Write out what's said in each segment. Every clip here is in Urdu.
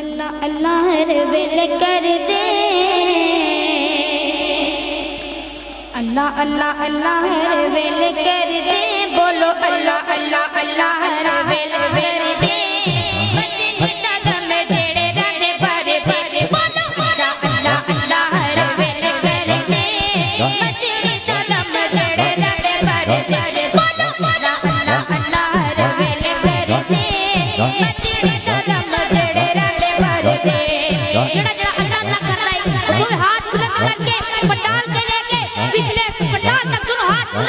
اللہ اللہ ہر کر دے۔ اللہ اللہ اللہ ربل کر دے۔ بولو اللہ اللہ اللہ ربل کر دے۔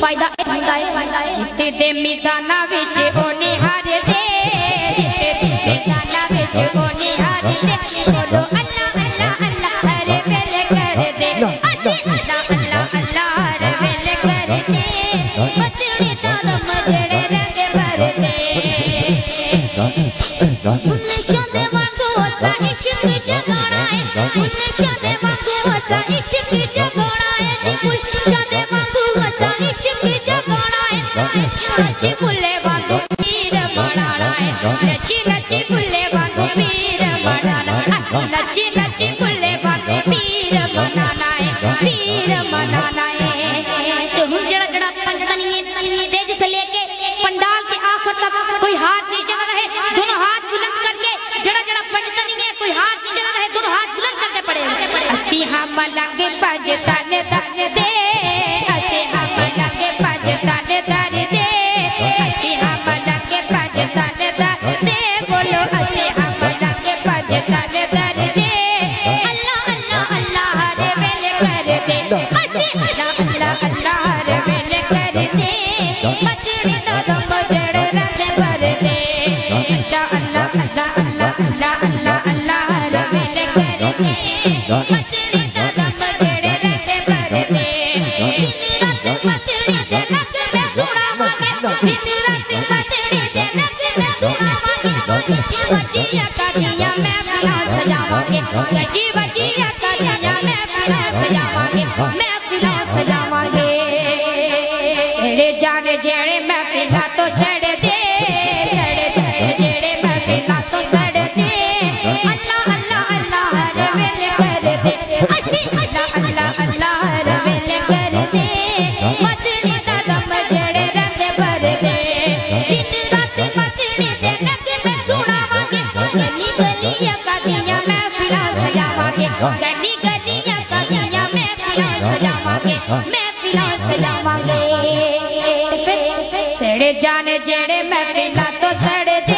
فائدہ جتے دے میداناں وچ اونے ہار دے جتے دے وچ اونے ہار دے بولو اللہ اللہ اللہ ہر کر دے اسی اللہ اللہ اللہ ہر کر دے بھر دے گلشن وانگو عشق گلشن وانگو عشق ہے نچی بھلے تو جڑا سے لے کے پنڈال کے آخر تک کوئی ہاتھ نیچے نہ رہے دونوں ہاتھ بلند کر کے جڑا جڑا کوئی ہاتھ نیچے نہ رہے دونوں ہاتھ بلند پڑے اسی ہم ملنگ پنجتن دن دے اسی ہم میں فلا سڑے جانے جیڑے محفلہ تو سڑے گے گے سڑے جانے جڑے میں تو سڑے